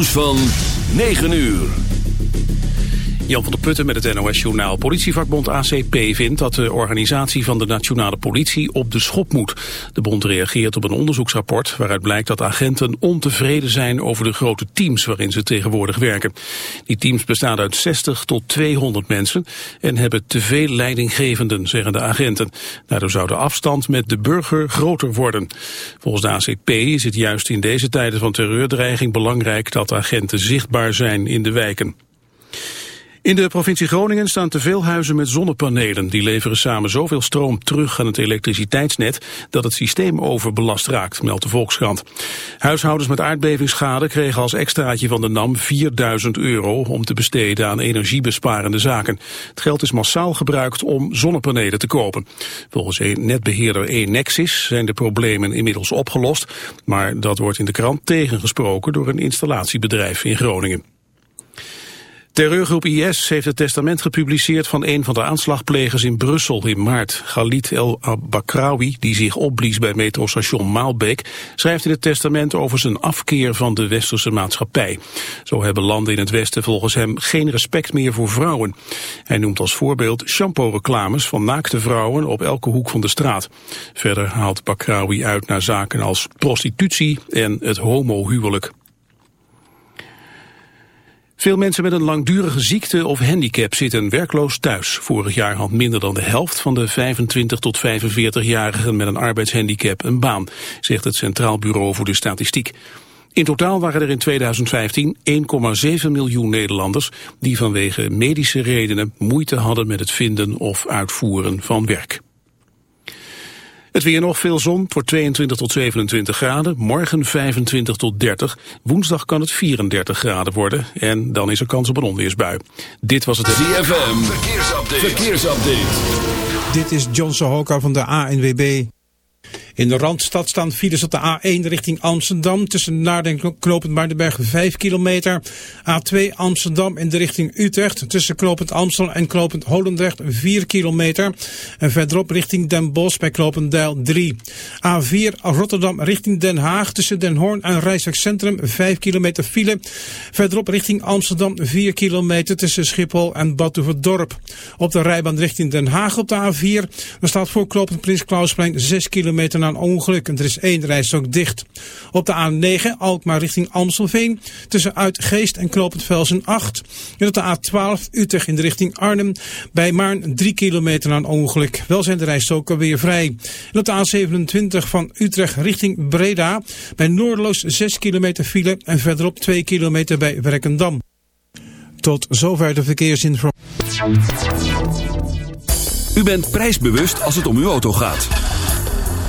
Nieuws van 9 uur. Jan van der Putten met het NOS-journaal. Politievakbond ACP vindt dat de organisatie van de nationale politie op de schop moet. De bond reageert op een onderzoeksrapport waaruit blijkt dat agenten ontevreden zijn over de grote teams waarin ze tegenwoordig werken. Die teams bestaan uit 60 tot 200 mensen en hebben te veel leidinggevenden, zeggen de agenten. Daardoor zou de afstand met de burger groter worden. Volgens de ACP is het juist in deze tijden van terreurdreiging belangrijk dat agenten zichtbaar zijn in de wijken. In de provincie Groningen staan te veel huizen met zonnepanelen. Die leveren samen zoveel stroom terug aan het elektriciteitsnet dat het systeem overbelast raakt, meldt de Volkskrant. Huishoudens met aardbevingsschade kregen als extraatje van de NAM 4000 euro om te besteden aan energiebesparende zaken. Het geld is massaal gebruikt om zonnepanelen te kopen. Volgens netbeheerder Enexis zijn de problemen inmiddels opgelost, maar dat wordt in de krant tegengesproken door een installatiebedrijf in Groningen. Terreurgroep IS heeft het testament gepubliceerd van een van de aanslagplegers in Brussel in maart. Khalid El Bakrawi, die zich opblies bij metrostation Maalbeek, schrijft in het testament over zijn afkeer van de westerse maatschappij. Zo hebben landen in het westen volgens hem geen respect meer voor vrouwen. Hij noemt als voorbeeld shampoo-reclames van naakte vrouwen op elke hoek van de straat. Verder haalt Bakrawi uit naar zaken als prostitutie en het homohuwelijk. Veel mensen met een langdurige ziekte of handicap zitten werkloos thuis. Vorig jaar had minder dan de helft van de 25 tot 45-jarigen met een arbeidshandicap een baan, zegt het Centraal Bureau voor de Statistiek. In totaal waren er in 2015 1,7 miljoen Nederlanders die vanwege medische redenen moeite hadden met het vinden of uitvoeren van werk. Het weer nog veel zon, het wordt 22 tot 27 graden. Morgen 25 tot 30. Woensdag kan het 34 graden worden. En dan is er kans op een onweersbui. Dit was het... ZFM, verkeersupdate. verkeersupdate. Dit is John Sohoka van de ANWB. In de Randstad staan files op de A1 richting Amsterdam tussen Naarden en Knopend Muidenberg 5 kilometer. A2 Amsterdam in de richting Utrecht tussen Knopend Amstel en Knopend Holendrecht 4 kilometer. En verderop richting Den Bosch bij Knopendijl 3. A4 Rotterdam richting Den Haag tussen Den Hoorn en Rijswijk Centrum 5 kilometer file. Verderop richting Amsterdam 4 kilometer tussen Schiphol en Batuverdorp. Op de rijbaan richting Den Haag op de A4. Er staat voor Knopend Prins Klausplein 6 kilometer een ongeluk en er is één reis ook dicht. Op de A9 Alkmaar richting Amstelveen tussen Uitgeest en Knopend Velsen 8. En op de A12 Utrecht in de richting Arnhem bij Maarn 3 kilometer aan ongeluk. Wel zijn de rijstroken weer vrij. En op de A27 van Utrecht richting Breda bij Noordeloos 6 kilometer file en verderop 2 kilometer bij Werkendam. Tot zover de verkeersinformatie. U bent prijsbewust als het om uw auto gaat.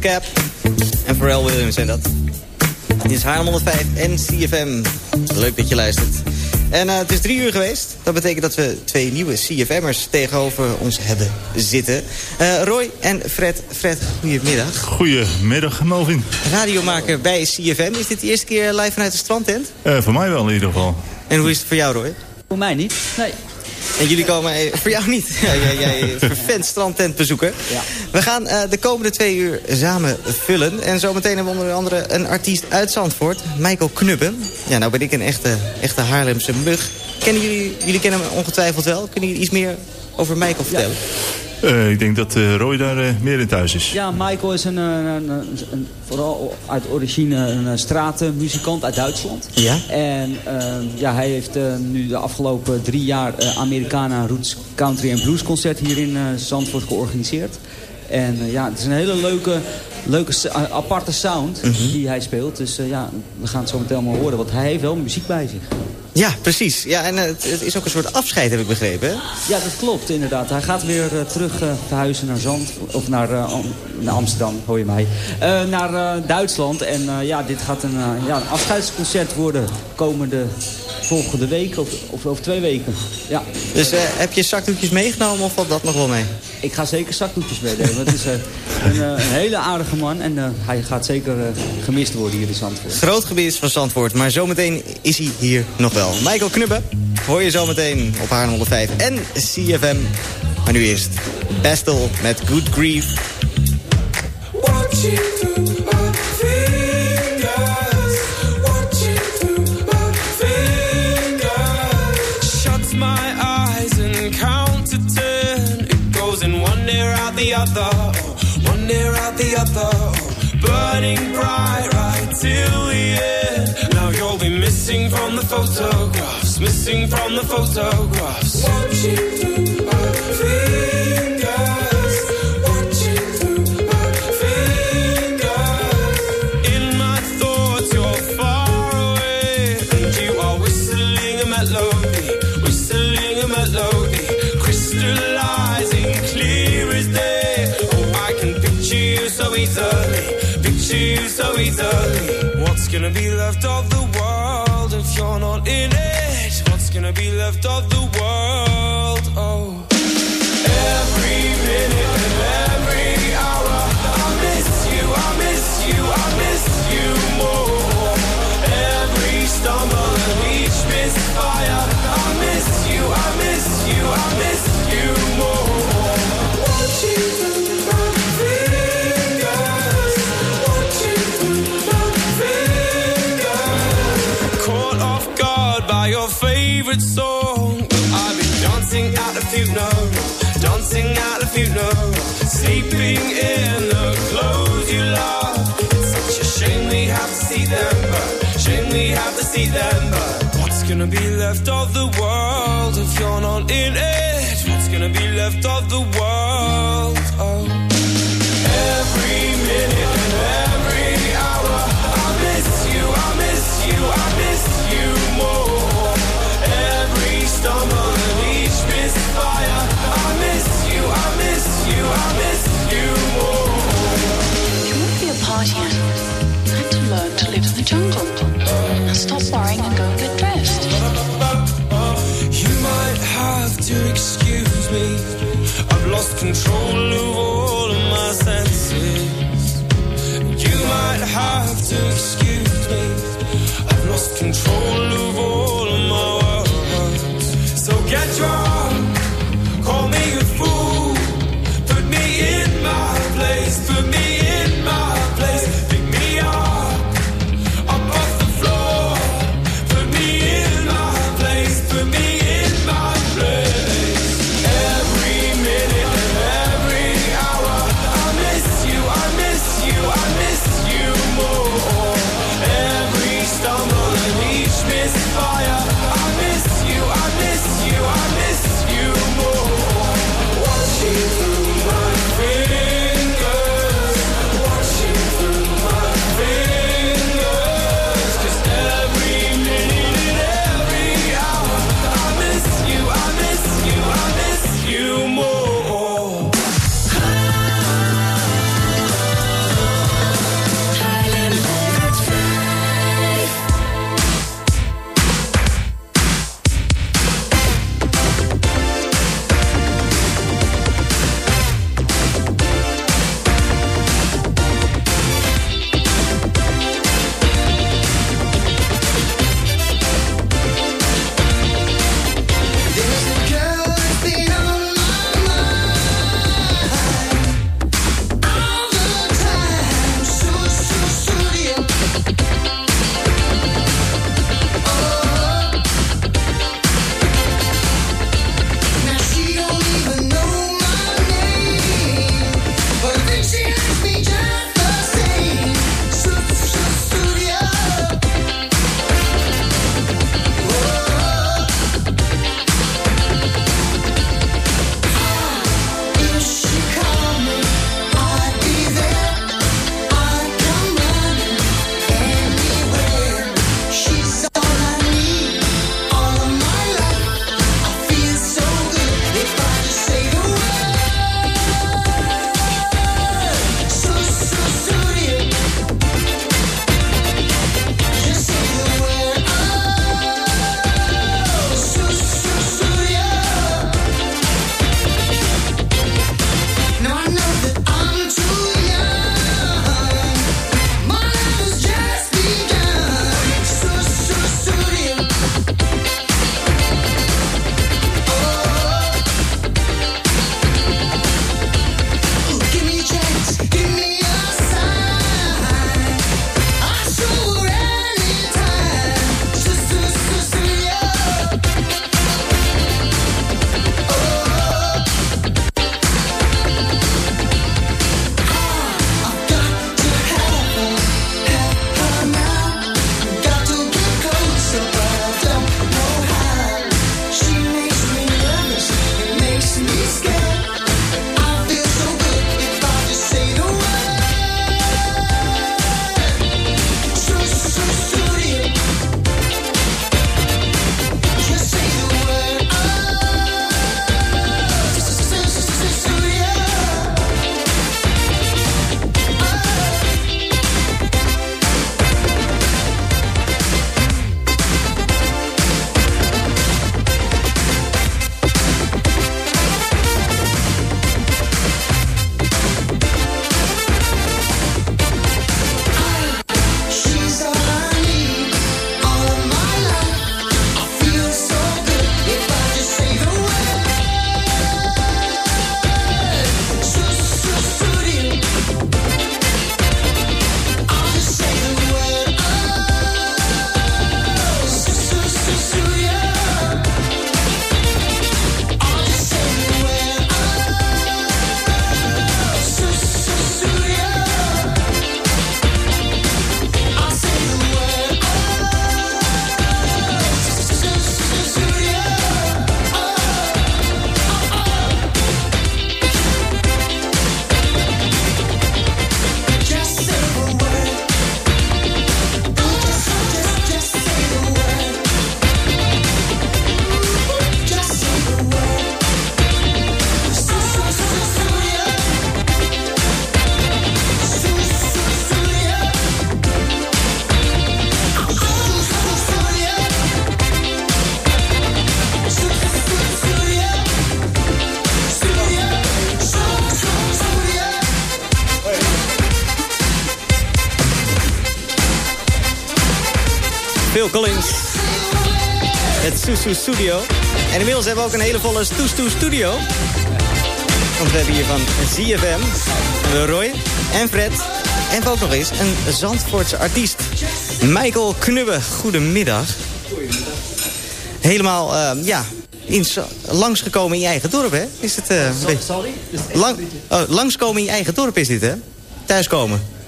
Cap en Pharrell Williams zijn dat. Dit is Haarlem 105 en CFM. Leuk dat je luistert. En uh, het is drie uur geweest. Dat betekent dat we twee nieuwe CFM'ers tegenover ons hebben zitten. Uh, Roy en Fred. Fred, goedemiddag. Goedemiddag, Melvin. Radiomaker bij CFM. Is dit de eerste keer live vanuit de strandtent? Uh, voor mij wel in ieder geval. En hoe is het voor jou, Roy? Voor mij niet, nee. En jullie komen... eh, voor jou niet. Jij, jij vervent strandtentbezoeker. Ja. We gaan eh, de komende twee uur samen vullen. En zometeen hebben we onder andere een artiest uit Zandvoort. Michael Knubben. Ja, nou ben ik een echte, echte Haarlemse mug. Kennen jullie, jullie kennen hem ongetwijfeld wel. Kunnen jullie iets meer over Michael vertellen? Eh, ik denk dat eh, Roy daar eh, meer in thuis is. Ja, Michael is een, een, een, een- vooral uit origine een stratenmuzikant uit Duitsland. Ja. En ehm, ja, hij heeft eh, nu de afgelopen drie jaar eh, Americana Roots Country en Blues concert hier in eh, Zandvoort georganiseerd. En eh, ja, het is een hele leuke, leuke aparte sound die hij speelt. Dus eh, ja, we gaan het zo meteen allemaal horen. Want hij heeft wel muziek bij zich. Ja, precies. Ja, en eh, het, het is ook een soort afscheid, heb ik begrepen. Hè? Ja, dat klopt inderdaad. Hij gaat weer terug verhuizen naar Zand of naar, naar Amsterdam, hoor je mij. Naar Duitsland. En ja, dit gaat een, ja, een afscheidsconcert worden komende volgende week of, of over twee weken. Ja, Dus eh, heb je zakdoekjes meegenomen of valt dat nog wel mee? ik ga zeker zakdoekjes meenemen. Want het is eh, een, eh, een hele aardige man en eh, hij gaat zeker eh, gemist worden hier in Zandvoort. Groot gebied van Zandvoort, maar zometeen is hij hier nog wel. Michael Knubbe hoor je zometeen op haar 105 en CFM. Maar nu eerst Bestel met Good Grief. Watching other, one ear out the other. Burning bright right till the end. Now you'll be missing from the photographs, missing from the photographs. Watching through my fingers, What's gonna be left of the world if you're not in it? What's gonna be left of the world? Favorite song. Jungle. Now stop worrying and go and get dressed. You might have to excuse me. I've lost control of all of my senses. You might have to excuse me. I've lost control of all Studio. En inmiddels hebben we ook een hele volle Stoes Studio. Want we hebben hier van ZFM, Roy en Fred. En ook nog eens een Zandvoortse artiest. Michael Knubbe, goedemiddag. Helemaal, uh, ja, in, langsgekomen in je eigen dorp, hè? Is het, uh, Sorry? Lang, oh, langskomen in je eight dorp is dit, hè? Thuiskomen.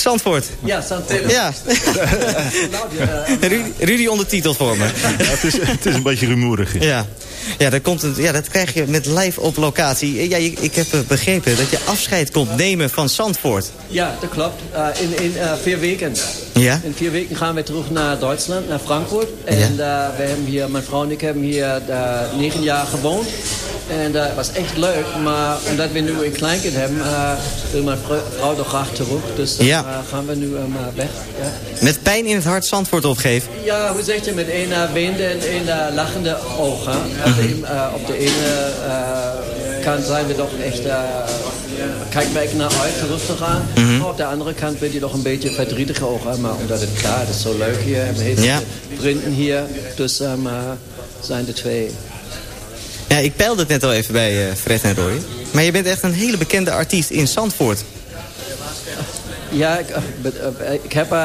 Zandvoort. Ja, Zandvoort. Ja. Rudy, Rudy ondertitelt voor me. Ja, het, is, het is een beetje rumoerig. Ja. Ja, dat, komt ja, dat krijg je met live op locatie. Ja, ik heb begrepen dat je afscheid komt nemen van Zandvoort. Ja, dat klopt. Uh, in in uh, vier weken. Ja? In vier weken gaan we terug naar Duitsland, naar Frankfurt. En ja. uh, we hebben hier, mijn vrouw en ik hebben hier negen jaar gewoond. En dat was echt leuk. Maar omdat we nu een kleinkind hebben, wil mijn vrouw toch graag terug. Dus dan ja. gaan we nu maar weg. Ja. Met pijn in het hart Zandvoort opgeven? Ja, hoe zeg je? Met een weende en een lachende oog. Hè? Op, de, op de ene kant zijn we toch echt... kijken we naar uit terug te gaan. Mm -hmm. Op de andere kant ben je toch een beetje verdrietige ogen. Maar omdat het klaar is zo leuk hier. We hebben ja. vrienden hier. Dus zijn de twee... Ja, ik peilde het net al even bij Fred en Roy. Maar je bent echt een hele bekende artiest in Zandvoort. Ja, ik, ik heb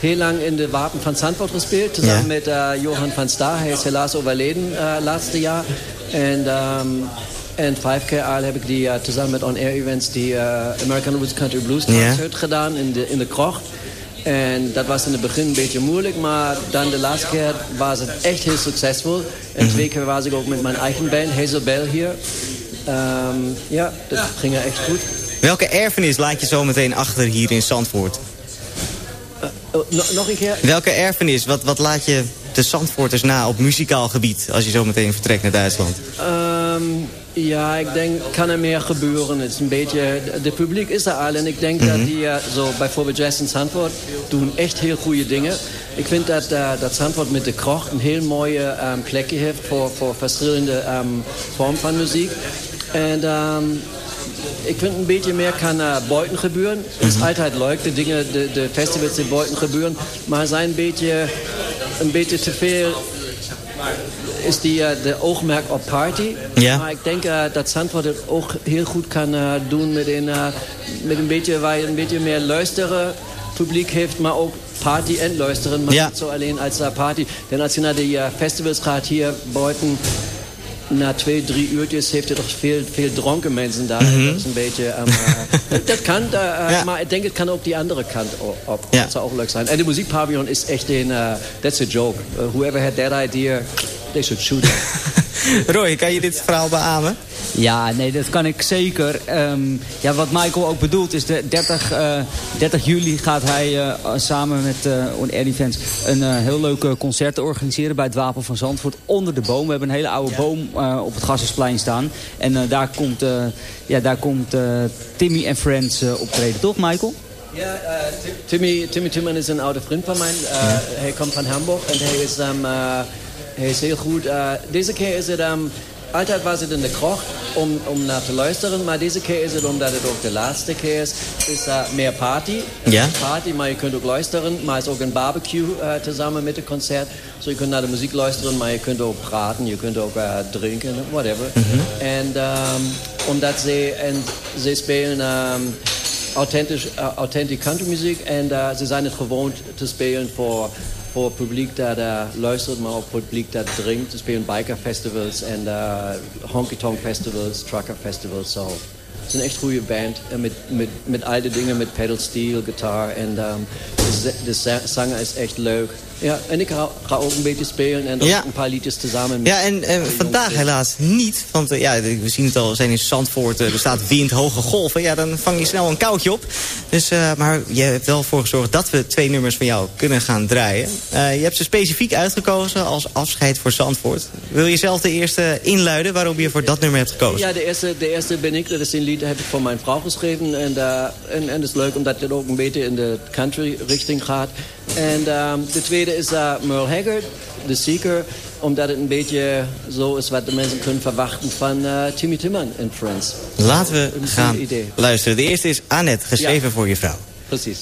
heel lang in de Wapen van Zandvoort gespeeld. Zusammen ja. met uh, Johan van Staar. Hij is helaas overleden uh, laatste jaar. En, um, en vijf keer al heb ik die uh, samen met On Air Events die American Roots Country Blues concert gedaan in de, in de krocht. En dat was in het begin een beetje moeilijk, maar dan de laatste keer was het echt heel succesvol. En mm -hmm. twee keer was ik ook met mijn eigen band, Hazel Bell, hier. Um, ja, dat ging echt goed. Welke erfenis laat je zo meteen achter hier in Zandvoort? Uh, no, nog een keer? Welke erfenis? Wat, wat laat je de Zandvoorters na op muzikaal gebied... als je zo meteen vertrekt naar Duitsland? Um, ja, ik denk, kan er meer gebeuren. Het is een beetje, de publiek is er al. En ik denk Mhm. mm -hmm. dat die, uh, zo bijvoorbeeld Jazz in Zandvoort... doen echt heel goede dingen. Ik vind dat, uh, dat Zandvoort met de krocht... een heel mooie um, plekje heeft... voor, voor verschillende um, vormen van muziek. En... Um, ik vind een beetje meer kan uh, buiten gebeuren. Het is altijd leuk, de dingen, de, de festivals die buiten gebeuren. Maar zijn een beetje, een beetje te veel is die, uh, de oogmerk op party. Ja. Maar ik denk uh, dat Zandvoort het ook heel goed kan uh, doen met een, met een beetje, waar je een beetje meer luisteren publiek heeft, maar ook party en luisteren. Maar Ja. niet zo alleen als party. Denn als je naar die festivals gaat hier buiten na twee, drie uurtjes heeft je toch veel, veel dronken mensen daar. Mhm. Dat is een beetje... Um, uh, dat kan, uh, Ja. maar ik denk het kan ook die andere kant op. Ja. Dat zou ook leuk zijn. En de muziekpavillon is echt een... Uh, that's a joke. Whoever had that idea, shoot it. Roy, kan je dit verhaal beamen? Ja, nee, dat kan ik zeker. Um, ja, wat Michael ook bedoelt is de 30, uh, 30 juli gaat hij uh, samen met uh, On Air Events een heel leuk concert organiseren bij het Wapen van Zandvoort onder de boom. We hebben een hele oude boom op het Gassersplein staan. En daar komt, ja, daar komt Timmy en Friends optreden, toch Michael? Ja, uh, Timmy, Timmy Timman is een oude vriend van mij. Uh, ja. Hij komt van Hamburg en hij is, um, uh, hij is heel goed. deze keer is het... Um, altijd was het in de krocht om, om naar te luisteren, maar deze keer is het omdat het ook de laatste keer is, is uh, meer party. Ja. Party, maar je kunt ook luisteren, maar het is ook een barbecue uh, samen met het concert. So je kunt naar de muziek luisteren, maar je kunt ook praten, je kunt ook uh, drinken, whatever. Mhm. En um, omdat ze, en ze spelen um, authentisch, authentic country muziek en ze zijn het gewoon te spelen voor het publiek dat uh, luistert, maar ook publiek dat drinkt. Ze spelen biker festivals en uh, honky tonk festivals, trucker festivals. So. Het is een echt goede band. En met, met, met al die dingen, met pedal steel, gitaar. En um, de, de zanger is echt leuk. Ja, en ik ga, ook een beetje spelen en Ja. een paar liedjes tezamen. Ja, en vandaag helaas niet. Want eh, ja, we zien het al, we zijn in Zandvoort, eh, er staat wind, hoge golven. Ja, dan vang je snel een koudje op. Dus, eh, maar je hebt wel voor gezorgd dat we twee nummers van jou kunnen gaan draaien. Je hebt ze specifiek uitgekozen als afscheid voor Zandvoort. Wil je zelf de eerste inluiden waarom je voor dat nummer hebt gekozen? Ja, de eerste, de eerste ben ik. Dat is een lied dat heb ik voor mijn vrouw geschreven. En, en, en het is leuk omdat het ook een beetje in de country richting gaat. En um, de tweede is uh, Merle Haggard, The Seeker. Omdat het een beetje zo is wat de mensen kunnen verwachten van Timmy Timman en Friends. Laten we Een gaan idee. luisteren. De eerste is Annette, geschreven Ja. voor je vrouw. Precies.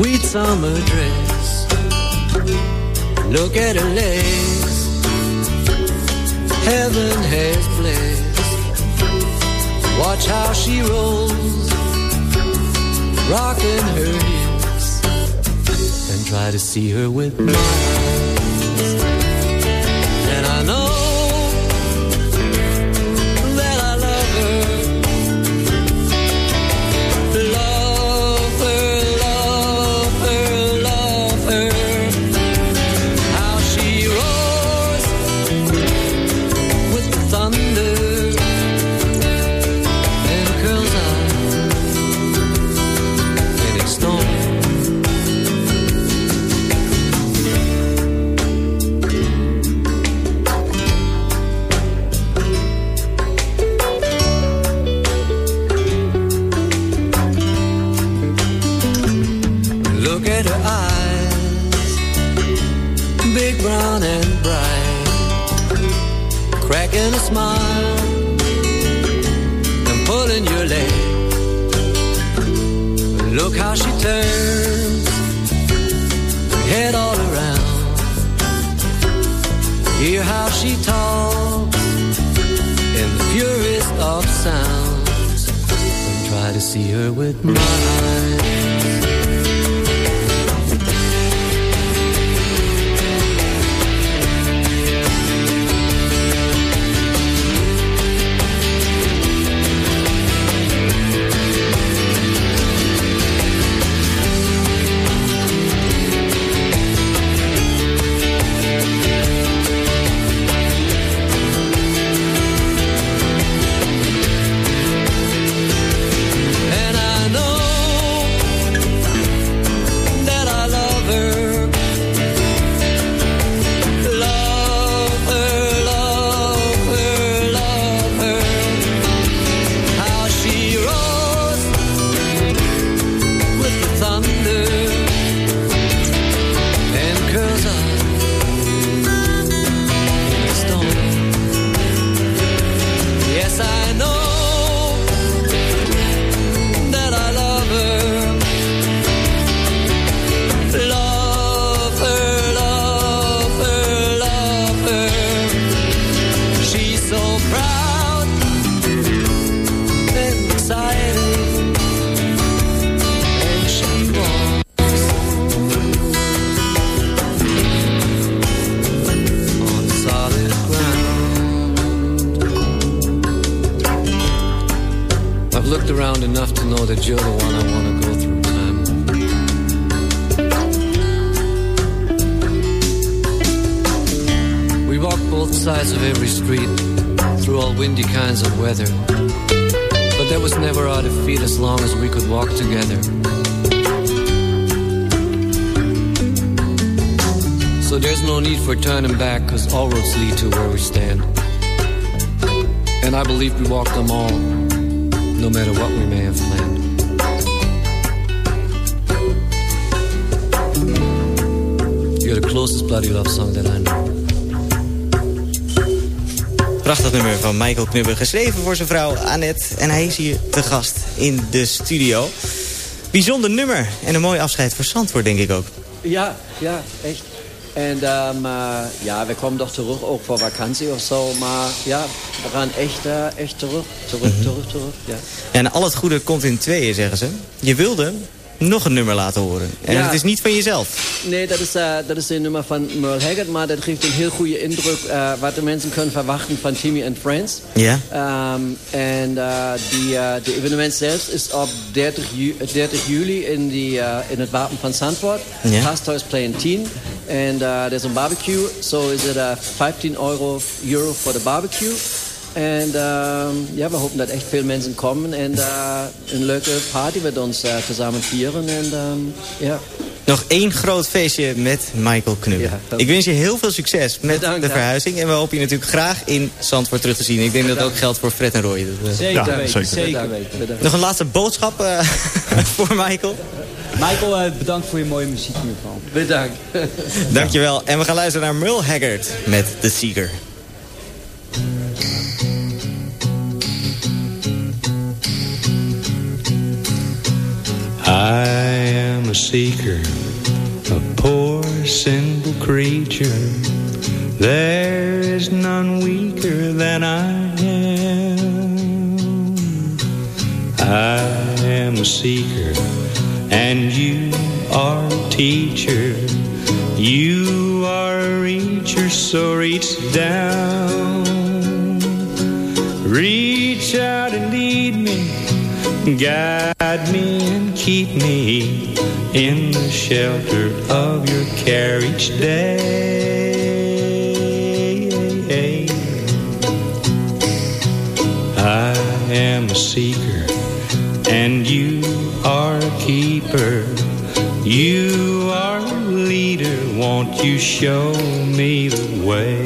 Sweet summer dress. Look at her legs, heaven has blessed. Watch how she rolls, rocking her hips, and try to see her with my And I believe we walk them all, no matter what we may have planned. You're the closest bloody love song that I know. Prachtig nummer van Michael Knubbe, geschreven voor zijn vrouw Annette. En hij is hier te gast in de studio. Bijzonder nummer en een mooi afscheid voor Zandvoort, denk ik ook. Ja, ja, echt. En ähm, äh, ja, wir kommen doch zurück, auch vor Vakantie of zo. Maar ja, we gaan echt, echt terug, terug, terug, terug. Ja. En al het goede komt in tweeën, zeggen ze. Je wilde nog een nummer laten horen. En Ja. het is niet van jezelf. Nee, dat is, uh, dat is de nummer van Merle Haggard, maar dat geeft een heel goede indruk uh, wat de mensen kunnen verwachten van Timmy and Friends. Ja. Um, en uh, die, de evenement zelf is op 30, ju 30 juli in, die, in het Wapen van Zandvoort. Ja. Gasthuisplein 10. En er is een barbecue, zo is het uh, 15 euro, euro voor de barbecue. En um, ja, we hopen dat echt veel mensen komen en uh, een leuke party met ons uh, samen vieren. En um, ja. Nog één groot feestje met Michael Knubbe. ik wens je heel veel succes met de verhuizing. En we hopen je natuurlijk graag in Zandvoort terug te zien. Ik denk dat dat ook geldt voor Fred en Roy. Eh, Zeker weten, zeker weten. Nog een laatste boodschap eh, voor Michael. Michael, eh, bedankt voor je mooie muziek in ieder geval. Bedankt. Dankjewel. En we gaan luisteren naar Merle Haggard met The Seeker. I am a seeker, a poor simple creature. There is none weaker than I am. I am a seeker, and you are a teacher. You are a reacher, so reach down. Reach out and lead me, guide me keep me in the shelter of your care each day. I am a seeker and you are a keeper. You are a leader, won't you show me the way?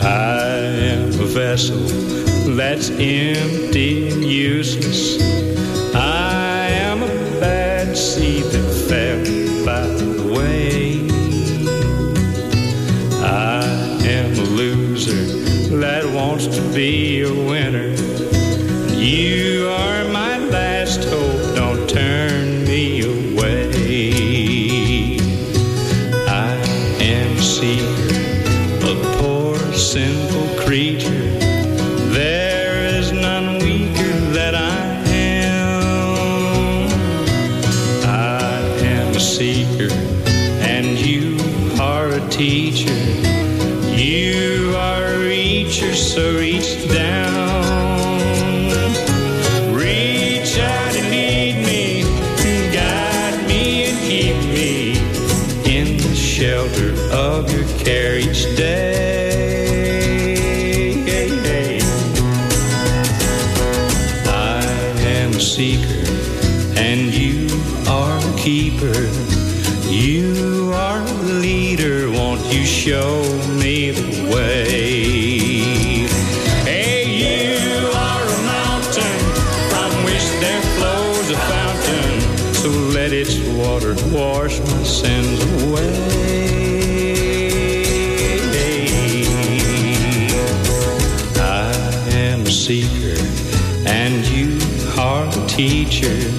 I am a vessel that's empty and useless be a winner. You river wash my sins away. I am a seeker, and you are the teacher.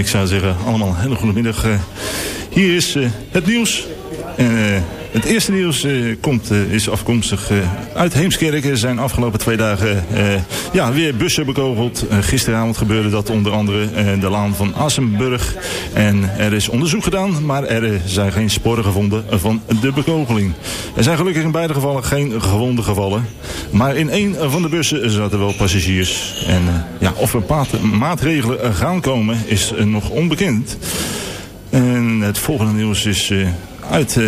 Ik zou zeggen, allemaal een hele goede middag. Eh, hier is eh, het nieuws. Eh, het eerste nieuws komt, is afkomstig uit Heemskerk. Er zijn afgelopen twee dagen ja, weer bussen bekogeld. Gisteravond gebeurde dat onder andere de laan van Assenburg. En er is onderzoek gedaan, maar er zijn geen sporen gevonden van de bekogeling. Er zijn gelukkig in beide gevallen geen gewonden gevallen. Maar in één van de bussen zaten wel passagiers. En eh, ja, of er maatregelen eh, gaan komen is eh, nog onbekend. En het volgende nieuws is uit,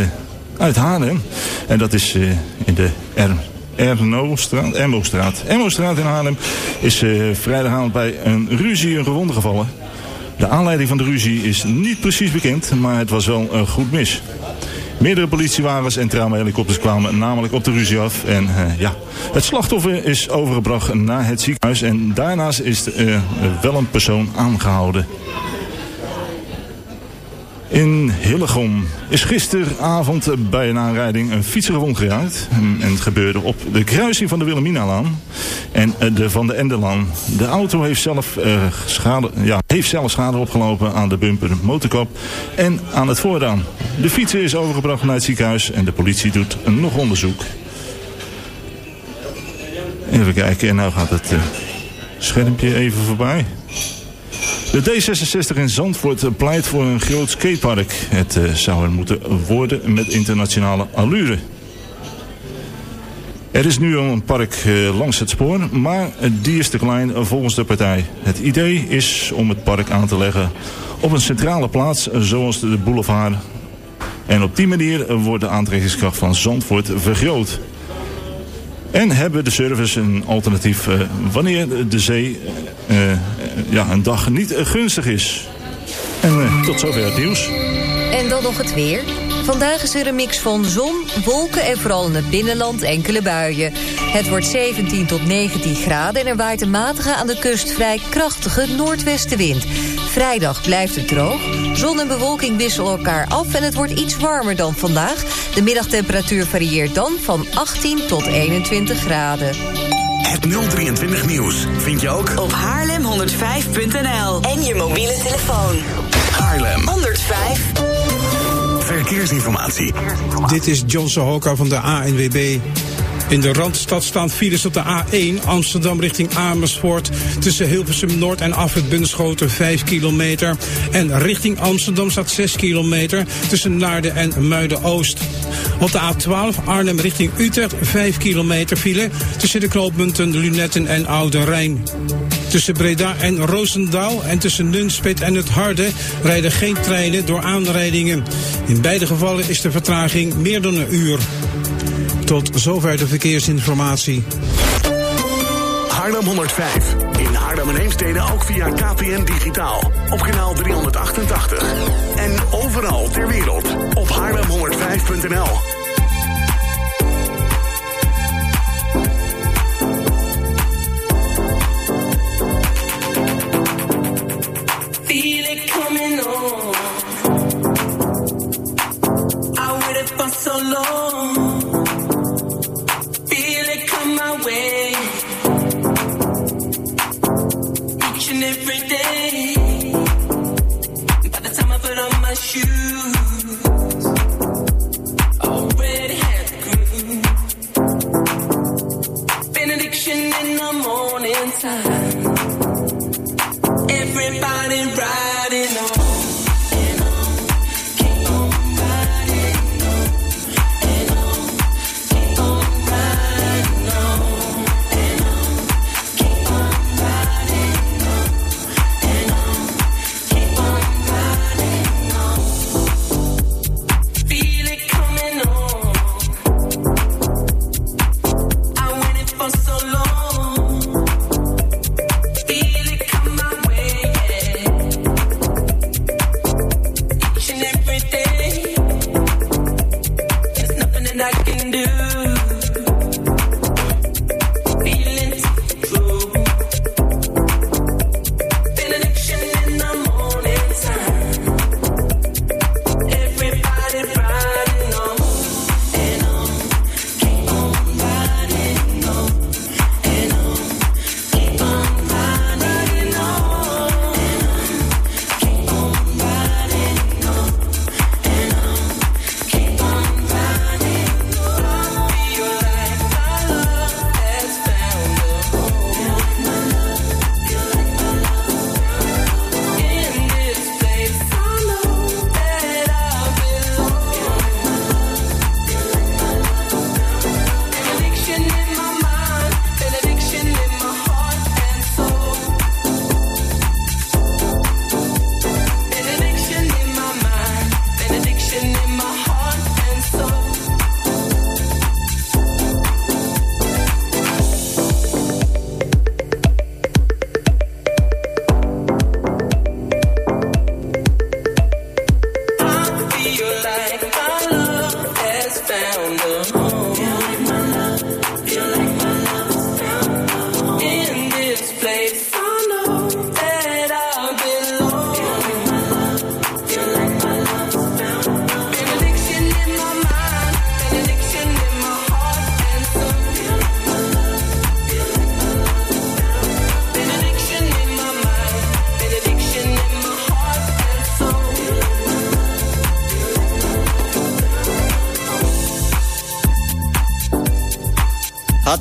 uit Haarlem. En dat is in de R Erno-straat. Emmo-straat in Haarlem is vrijdagavond bij een ruzie een gewonde gevallen. De aanleiding van de ruzie is niet precies bekend, maar het was wel eh, goed mis. Meerdere politiewagens en traumahelikopters kwamen namelijk op de ruzie af. En eh, ja, het slachtoffer is overgebracht naar het ziekenhuis. En daarnaast is er wel een persoon aangehouden. In Hillegom is gisteravond bij een aanrijding een fietser gewond geraakt. En het gebeurde op de kruising van de Wilhelminalaan en eh, de Van de Endelaan. De auto heeft zelf, eh, schade, ja, heeft zelf schade opgelopen aan de bumper, motorkap en aan het voorraam. De fietser is overgebracht naar het ziekenhuis en de politie doet nog onderzoek. Even kijken, en nou gaat het eh, schermpje even voorbij. De D66 in Zandvoort pleit voor een groot skatepark. Het eh, zou er moeten worden met internationale allure. Er is nu al een park eh, langs het spoor, maar die is te klein volgens de partij. Het idee is om het park aan te leggen op een centrale plaats zoals de boulevard. En op die manier wordt de aantrekkingskracht van Zandvoort vergroot. En hebben de service een alternatief eh, wanneer de zee eh, eh, ja, een dag niet gunstig is. En tot zover het nieuws. En dan nog het weer. Vandaag is er een mix van zon, wolken en vooral in het binnenland enkele buien. Het wordt 17 tot 19 graden en er waait een matige aan de kust vrij krachtige noordwestenwind. Vrijdag blijft het droog. Zon en bewolking wisselen elkaar af en het wordt iets warmer dan vandaag. De middagtemperatuur varieert dan van 18 tot 21 graden. Het 023 Nieuws vind je ook Op haarlem105.nl. En je mobiele telefoon. Haarlem. 105. Verkeersinformatie. Dit is John Sohoka van de ANWB. In de Randstad staan files op de A1 Amsterdam richting Amersfoort. Tussen Hilversum Noord en Afrit Bunschoten 5 kilometer. En richting Amsterdam staat 6 kilometer tussen Naarden en Muiden-Oost. Op de A12 Arnhem richting Utrecht 5 kilometer file. Tussen de knooppunten Lunetten en Oude Rijn. Tussen Breda en Roosendaal en tussen Nunspeet en het Harde rijden geen treinen door aanrijdingen. In beide gevallen is de vertraging meer dan een uur. Tot zover de verkeersinformatie. Haarlem 105. In Haarlem en Heemstede ook via KPN Digitaal. Op kanaal 388. En overal ter wereld op haarlem105.nl.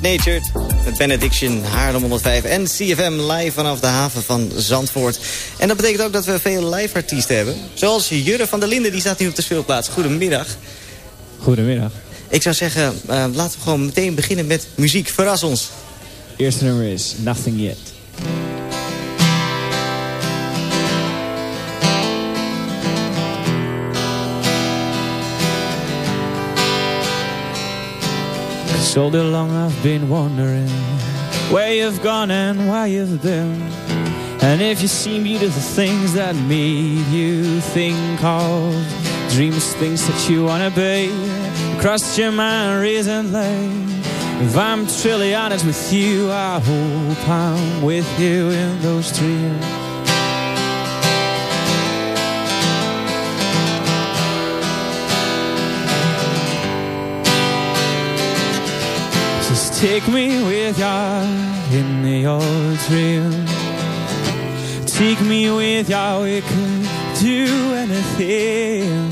Natured met Benediction, Haarlem 105 en CFM live vanaf de haven van Zandvoort. En dat betekent ook dat we veel live artiesten hebben. Zoals Jurre van der Linden, die staat nu op de speelplaats. Goedemiddag. Goedemiddag. Ik zou zeggen, uh, laten we gewoon meteen beginnen met muziek. Verras ons. Eerste nummer is Nothing Yet. Cause all day long I've been wondering Where you've gone and why you've been. And if you've seen beautiful things that made you think of Dreams, things that you wanna be. Crossed your mind recently If I'm truly honest with you I hope I'm with you in those dreams take me with you in your dream. Take me with you, we could do anything.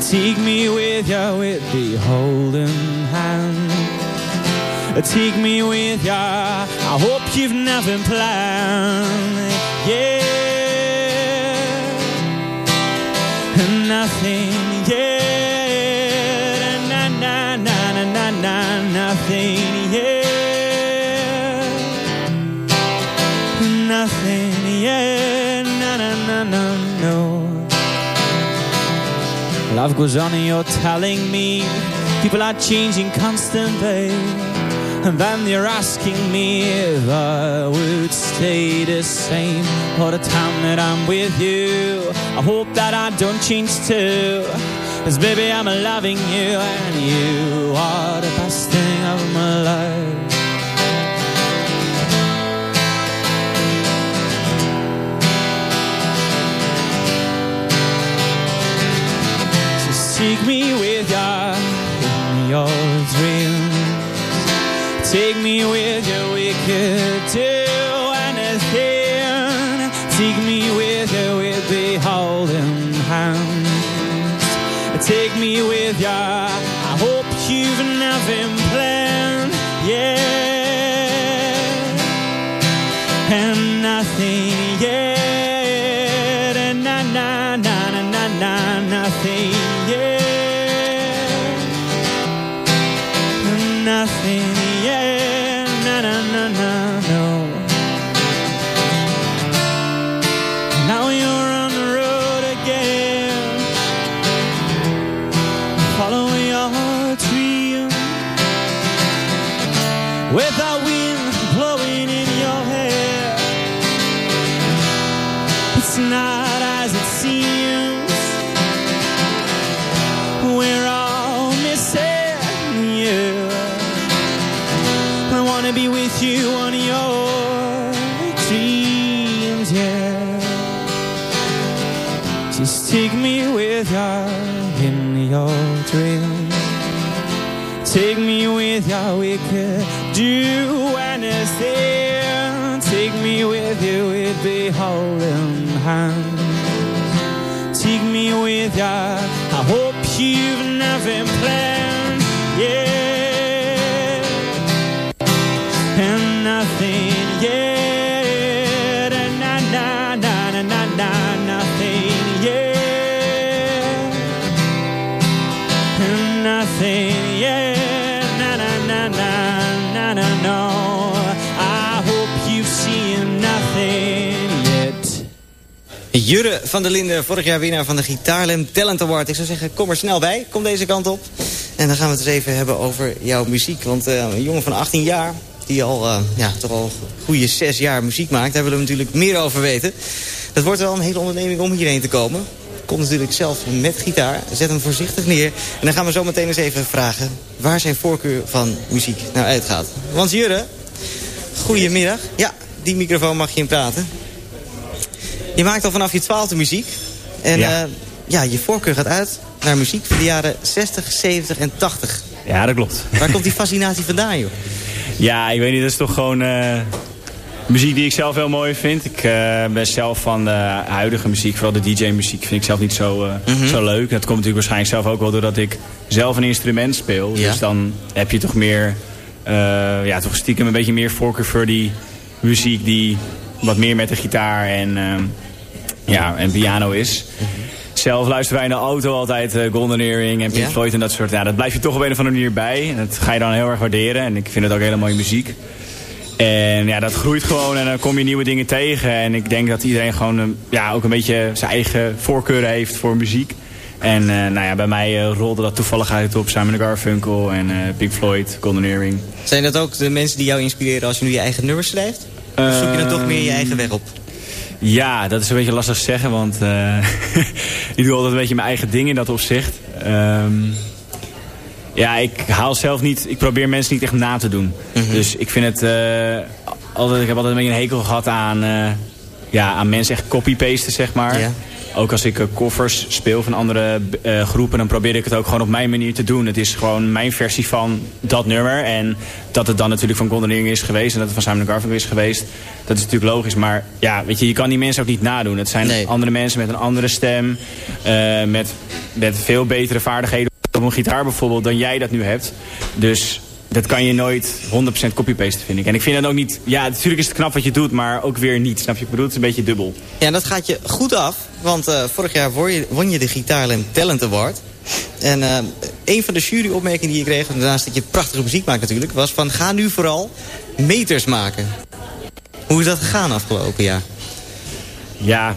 Take me with with the holding hand. Take me with you, I hope you've nothing planned. Yeah, nothing, yeah. Na na na na na, nothing, Love goes on and you're telling me people are changing constantly. And then you're asking me if I would stay the same all the time that I'm with you. I hope that I don't change too. Cause baby, I'm loving you and you are the best thing of my life. Take me with you in your dreams. Take me with you, we could do anything. Take me with you, we'd be holding hands. Take me with you, Just take me with you in your dreams. Take me with you, we could do anything. Take me with you, we'd be holding hands. Take me with you, I hope you've nothing planned, yeah. And nothing, Jurre van der Linden, vorig jaar winnaar van de Gitaarlem Talent Award. Ik zou zeggen, kom er snel bij. Kom deze kant op. En dan gaan we het eens even hebben over jouw muziek. Want eh, een jongen van 18 jaar, die al, eh, ja, toch al goede zes jaar muziek maakt... daar willen we natuurlijk meer over weten. Dat wordt wel een hele onderneming om hierheen te komen. Komt natuurlijk zelf met gitaar. Zet hem voorzichtig neer. En dan gaan we zo meteen eens even vragen... waar zijn voorkeur van muziek nou uitgaat. Want Jurre, goedemiddag. Ja, die microfoon mag je in praten. Je maakt al vanaf je twaalfde muziek. En Ja. ja. ja, je voorkeur gaat uit naar muziek van de jaren 60, 70 en 80. Ja, dat klopt. Waar komt die fascinatie vandaan, joh? Ja, ik weet niet, dat is toch gewoon eh, muziek die ik zelf heel mooi vind. Ik eh, ben zelf van de huidige muziek, vooral de DJ-muziek, vind ik zelf niet zo, eh, Mhm. zo leuk. Dat komt natuurlijk waarschijnlijk zelf ook wel doordat ik zelf een instrument speel. Ja. Dus dan heb je toch meer eh, ja, toch stiekem een beetje meer voorkeur voor die muziek die wat meer met de gitaar en, ehm, ja, en piano is. Zelf luisteren wij in de auto altijd eh, Golden Earring en Pink Ja? Floyd en dat soort. Ja, dat blijf je toch op een of andere manier bij. En dat ga je dan heel erg waarderen. En ik vind het ook hele mooie muziek. En ja, dat groeit gewoon en dan kom je nieuwe dingen tegen. En ik denk dat iedereen gewoon eh, ja, ook een beetje zijn eigen voorkeuren heeft voor muziek. En eh, nou ja, bij mij rolde dat toevallig uit op Simon Garfunkel en Pink Floyd, Golden Earring. Zijn dat ook de mensen die jou inspireren als je nu je eigen nummers schrijft? Of zoek je dan toch meer je eigen weg op? Ja, dat is een beetje lastig te zeggen, want eh, ik doe altijd een beetje mijn eigen ding in dat opzicht. Ehm, ja, ik haal zelf niet, ik probeer mensen niet echt na te doen. Dus ik vind het eh, altijd, ik heb altijd een beetje een hekel gehad aan, eh, ja, aan mensen echt copy-pasten, zeg maar. Ook als ik eh, covers speel van andere eh, groepen, dan probeer ik het ook gewoon op mijn manier te doen. Het is gewoon mijn versie van dat nummer. En dat het dan natuurlijk van Golden is geweest en dat het van Simon Garfunkel is geweest, dat is natuurlijk logisch. Maar ja, weet je, je kan die mensen ook niet nadoen. Het zijn andere mensen met een andere stem, eh, met, met veel betere vaardigheden op een gitaar bijvoorbeeld dan jij dat nu hebt. Dus dat kan je nooit 100% copy-pasten, vind ik. En ik vind het ook niet... Ja, natuurlijk is het knap wat je doet, maar ook weer niet. Snap je? Ik bedoel, het is een beetje dubbel. Ja, en dat gaat je goed af. Want eh, vorig jaar won je, won je de Gitaarland Talent Award. En eh, een van de juryopmerkingen die je kreeg... daarnaast dat je prachtige muziek maakt natuurlijk... was van ga nu vooral meters maken. Hoe is dat gegaan afgelopen jaar? Ja,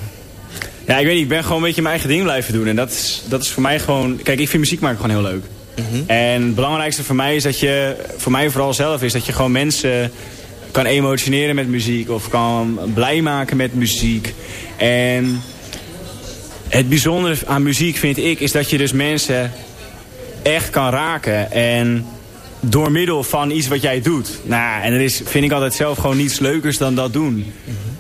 ja, ik weet niet. Ik ben gewoon een beetje mijn eigen ding blijven doen. En dat is, dat is voor mij gewoon... Kijk, ik vind muziek maken gewoon heel leuk. En het belangrijkste voor mij is dat je... Voor mij vooral zelf is dat je gewoon mensen kan emotioneren met muziek. Of kan blij maken met muziek. En het bijzondere aan muziek vind ik... is dat je dus mensen echt kan raken. En door middel van iets wat jij doet. Nou, en er is, vind ik altijd zelf gewoon niets leukers dan dat doen.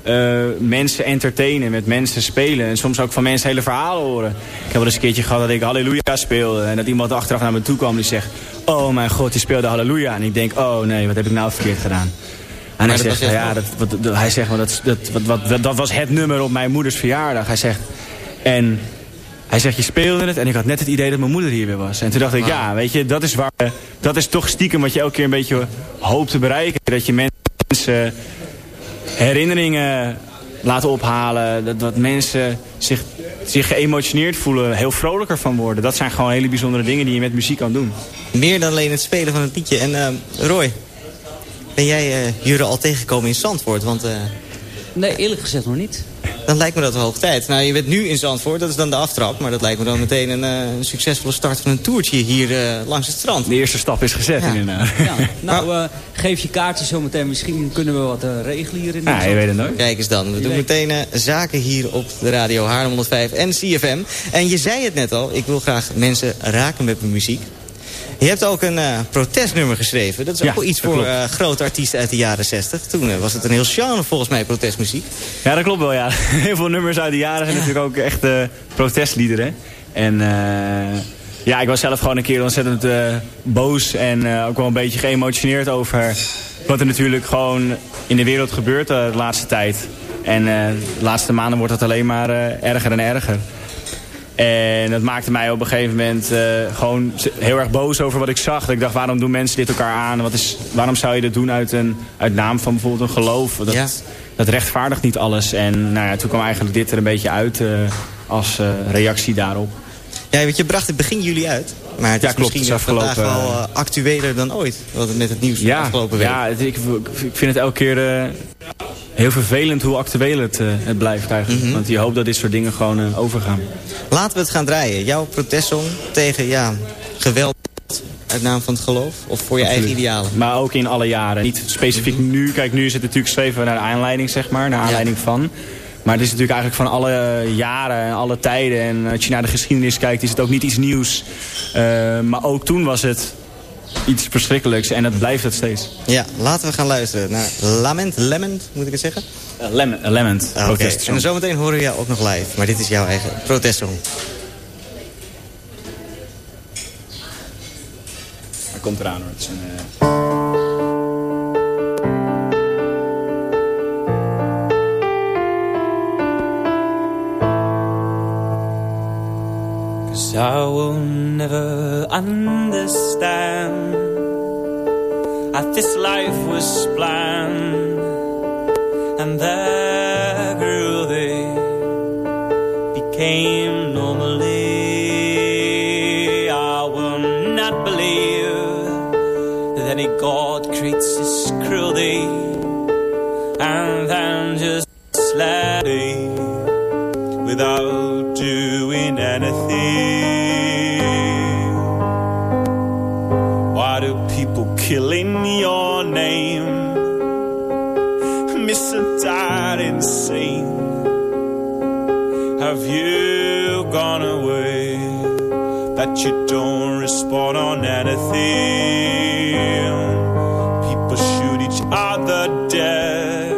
Eh, mensen entertainen, met mensen spelen. En soms ook van mensen hele verhalen horen. Ik heb wel eens een keertje gehad dat ik Halleluja speelde. En dat iemand achteraf naar me toe kwam die zegt... Oh mijn god, die speelde Halleluja. En ik denk, oh nee, wat heb ik nou verkeerd gedaan? En hij zegt, ja, dat, wat, hij zegt, maar dat, dat, wat, wat, dat, dat was het nummer op mijn moeders verjaardag. Hij zegt, en hij zegt, je speelde het en ik had net het idee dat mijn moeder hier weer was. En toen dacht ik, ja, weet je, dat is, waar, dat is toch stiekem wat je elke keer een beetje hoopt te bereiken. Dat je mensen herinneringen laten ophalen. Dat, dat mensen zich, zich geëmotioneerd voelen, heel vrolijker van worden. Dat zijn gewoon hele bijzondere dingen die je met muziek kan doen. Meer dan alleen het spelen van het liedje. En eh, Roy, ben jij eh Jure al tegengekomen in Zandvoort? Want eh, Nee, eerlijk gezegd nog niet. dan lijkt me dat wel hoog tijd. Nou, je bent nu in Zandvoort, dat is dan de aftrap. Maar dat lijkt me dan meteen een, eh, een succesvolle start van een toertje hier eh, langs het strand. De eerste stap is gezet Ja. inderdaad. Ja, nou, eh, geef je kaartje zometeen. Misschien kunnen we wat eh, regelen hier in Ja, je weet het nooit. Kijk eens dan. We doen meteen zaken hier op de radio Haarlem 105 en CFM. En je zei het net al, ik wil graag mensen raken met mijn muziek. Je hebt ook een eh, protestnummer geschreven. Dat is ook wel iets voor eh, grote artiesten uit de jaren 60. Toen eh, was het een heel genre volgens mij, protestmuziek. Ja, dat klopt wel, ja. Heel veel nummers uit de jaren zijn natuurlijk ook echt protestliederen. En ja, ik was zelf gewoon een keer ontzettend boos en ook wel een beetje geëmotioneerd over wat er natuurlijk gewoon in de wereld gebeurt de laatste tijd. En de laatste maanden wordt dat alleen maar erger en erger. En dat maakte mij op een gegeven moment eh, gewoon heel erg boos over wat ik zag. Dat ik dacht, waarom doen mensen dit elkaar aan? Wat is, waarom zou je dat doen uit, een, uit naam van bijvoorbeeld een geloof? Dat, Ja. dat rechtvaardigt niet alles. En nou ja, toen kwam eigenlijk dit er een beetje uit eh, als eh, reactie daarop. Ja, weet je, bracht het begin juli uit. Maar het Ja, is klopt. misschien Het is vandaag wel actueler dan ooit. Wat met het nieuws Ja, afgelopen week. ja het- ik, ik vind het elke keer heel vervelend hoe actueel het, eh, het blijft eigenlijk. Mhm. Want je hoopt dat dit soort dingen gewoon eh, overgaan. Laten we het gaan draaien. Jouw protestsong tegen ja, geweld uit naam van het geloof? Of voor je eigen idealen? Maar ook in alle jaren. Niet specifiek nu. Kijk, nu is het natuurlijk geschreven naar de aanleiding, zeg maar. Naar aanleiding van. Maar het is natuurlijk eigenlijk van alle jaren en alle tijden. En als je naar de geschiedenis kijkt, is het ook niet iets nieuws. Eh, maar ook toen was het iets verschrikkelijks. En dat blijft het steeds. Ja, laten we gaan luisteren naar Lament, Lament, moet ik het zeggen? Uh, Lament, Lament Ah, Oké, protestsong. en zometeen horen we jou ook nog live. Maar dit is jouw eigen protestsong. Hij komt eraan hoor. Het is een, eh, I will never understand. That this life was planned And that you've gone away, that you don't respond on anything. People shoot each other dead,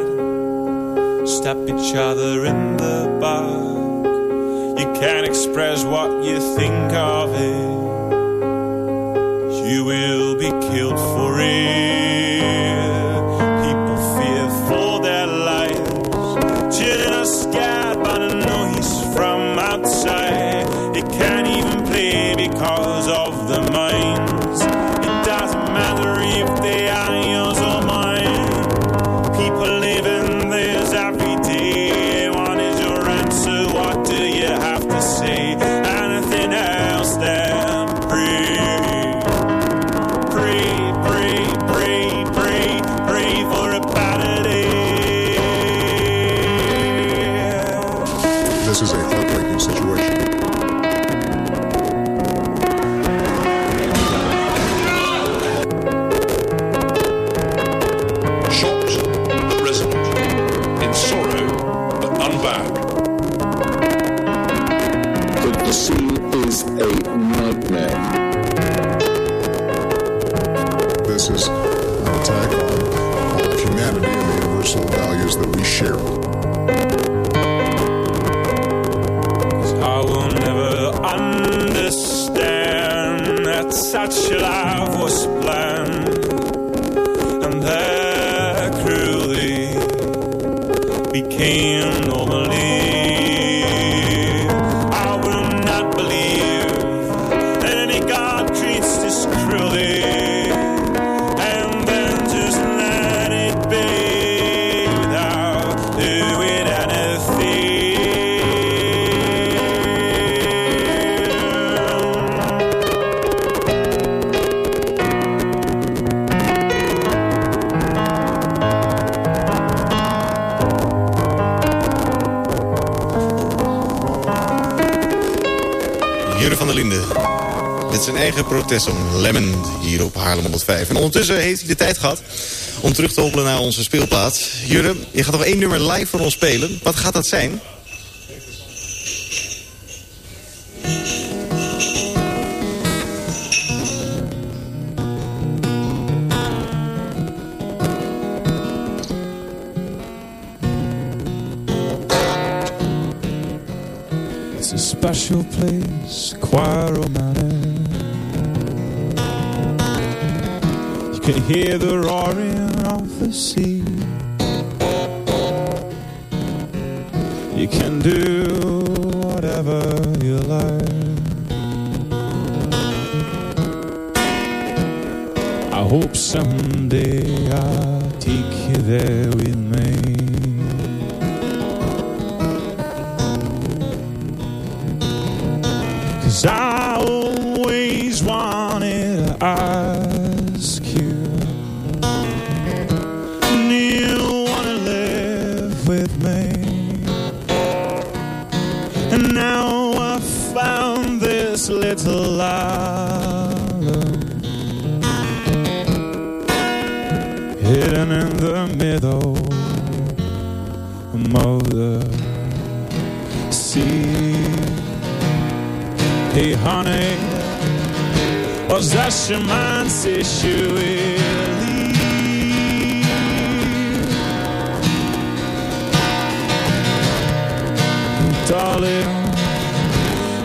stab each other in the back. You can't express what you think of it, you will be killed for it. such I was planned. And cruelly became Met zijn eigen protest om Lemon hier op Haarlem 105. En ondertussen heeft hij de tijd gehad om terug te hopelen naar onze speelplaats. Jurre, je gaat nog één nummer live voor ons spelen. Wat gaat dat zijn? special place hear the roaring of the sea. You can do whatever you like. I hope some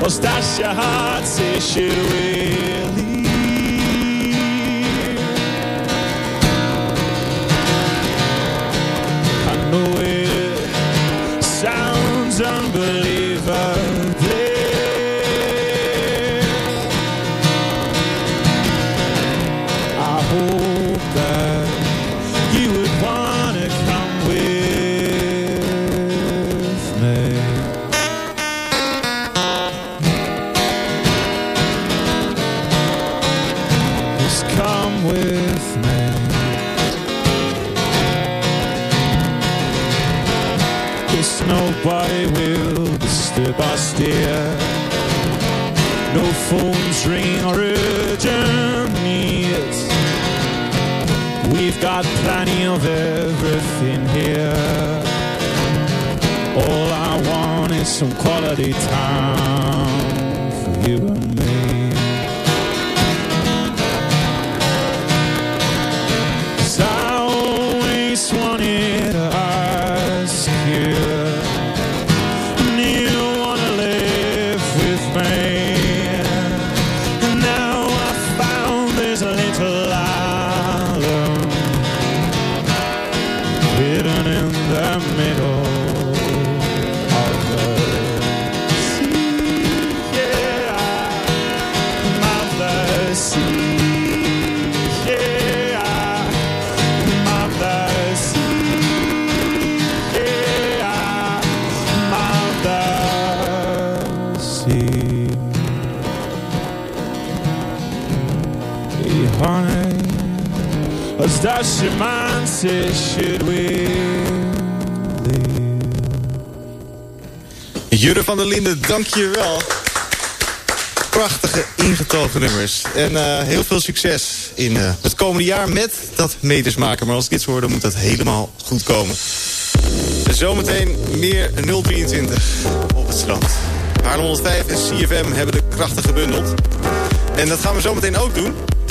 Oh, stash your hearts, it should will. some quality time. As das your mind says, should we? Jure van der Linden, dankjewel. Prachtige ingetogen nummers. En eh, heel veel succes in eh, het komende jaar met dat meters maken. Maar als ik dit hoor, dan moet dat helemaal goed komen. Zometeen meer 023 op het strand. Haarlem 105 en CFM hebben de krachten gebundeld. En dat gaan we zometeen ook doen.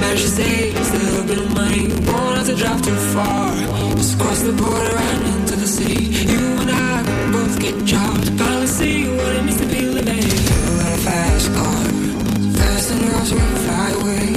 Now she saves a little bit of money. Won't have to drive too far. Just cross the border and into the city. You and I both get jobs. Finally see what it means to be living. A fast car, fast enough to fly away.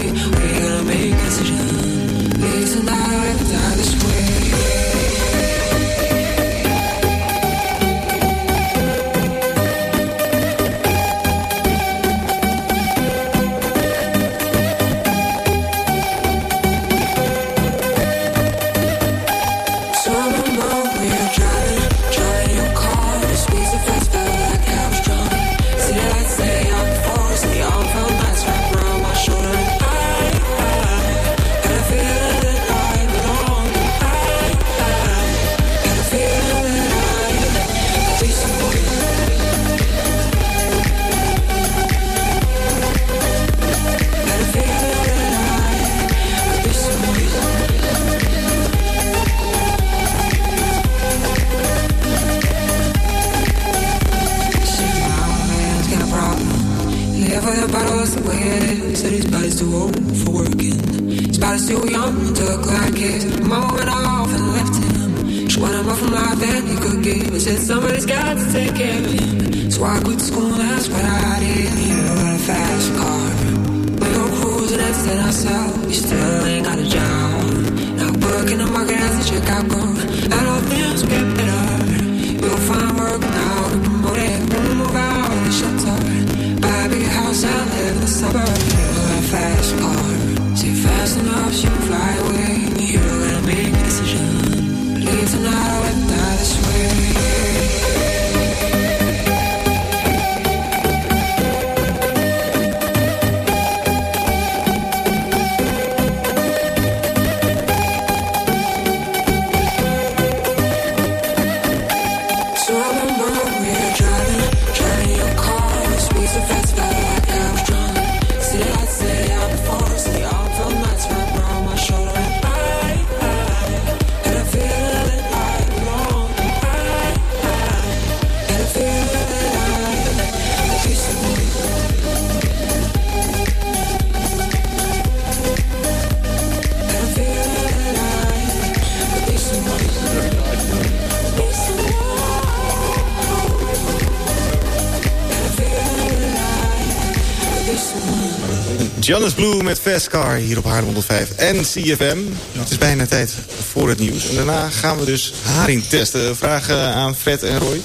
Blue met Fast Car hier op Haarlem 105 en CFM. Het is bijna tijd voor het nieuws. En daarna gaan we dus haring testen. Vragen aan Fred en Roy.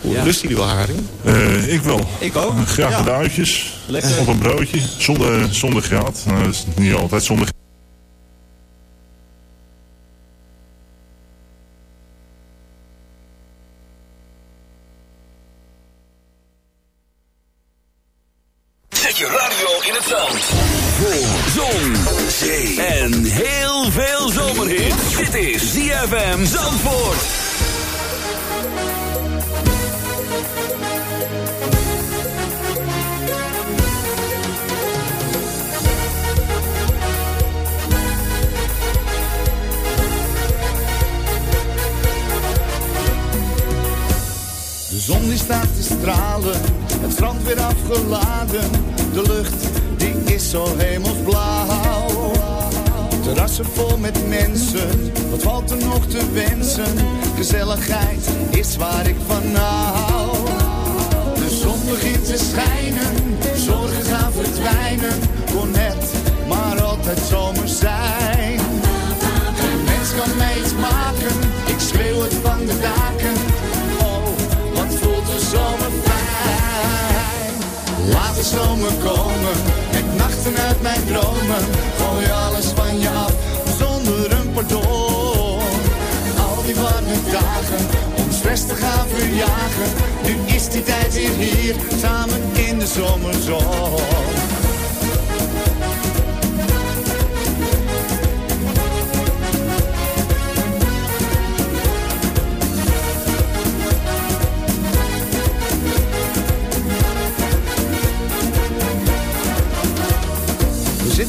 Hoe Ja. lusten jullie wel haring? Eh, ik wel. Ik ook. Graag Ja. met uitjes. Lekker. Op een broodje. Zonder, zonder graad. Nou, dat is niet altijd zonder Zet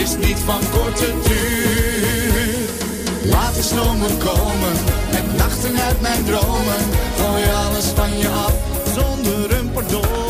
Is niet van korte duur. Laat de zomer komen, met nachten uit mijn dromen. Gooi alles van je af, zonder een pardon.